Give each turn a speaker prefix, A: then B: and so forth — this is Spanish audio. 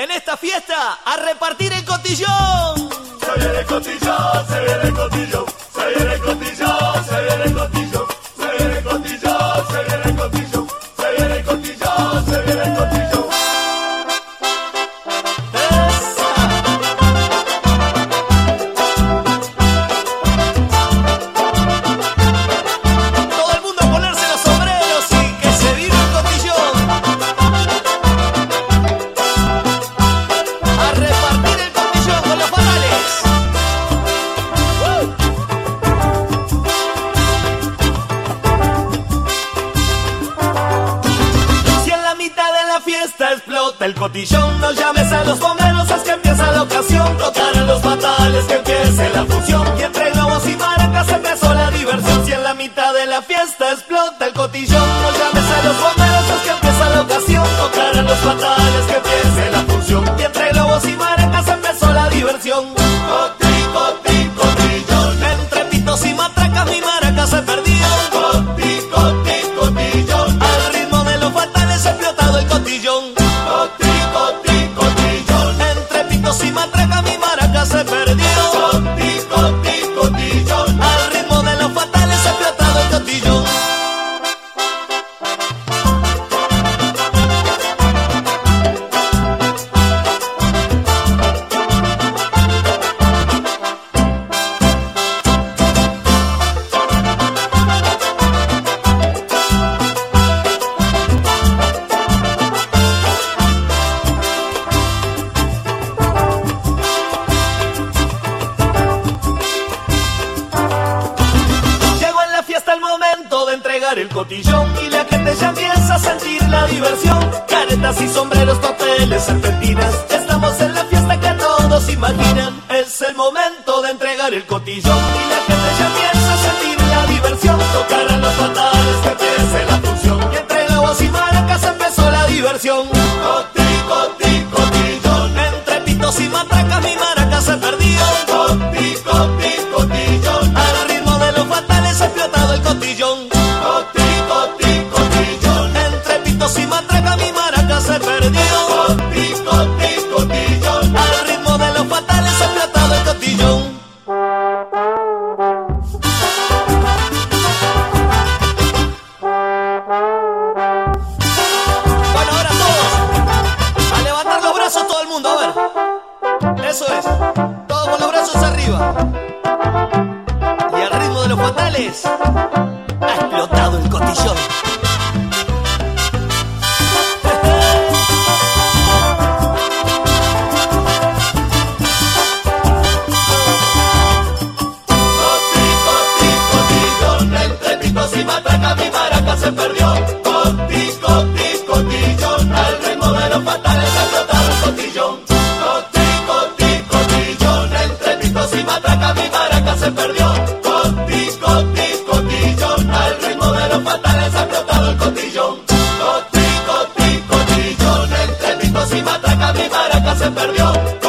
A: En esta fiesta, a repartir el cotillón.
B: Se viene el cotillón, se viene el cotillón, se viene el cotillón, se viene el cotillón,
A: fiesta explota el cotillón, no llames a los bomberos, es que empieza la ocasión. Tocarán los fatales, que empiece la función. Y entre globos y maracas empezó la diversión. Si en la mitad de la fiesta explota el cotillón, no llames a los bomberos, es que empieza la ocasión. Tocarán los fatales, que empiece la función. Y entre globos y maracas se perdió. El cotillón y la gente ya empieza a sentir la diversión. Caretas y sombreros, papeles, serpentinas. Estamos en la fiesta que todos imaginan. Es el momento de entregar el cotillón y la matraca mi maraca se perdió.
B: Se perdió.